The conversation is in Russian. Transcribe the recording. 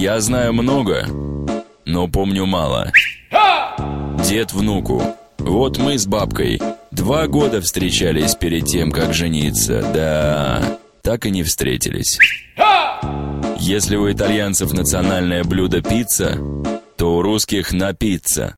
Я знаю много, но помню мало. Дед внуку. Вот мы с бабкой два года встречались перед тем, как жениться. Да, так и не встретились. Если у итальянцев национальное блюдо пицца, то у русских напиться.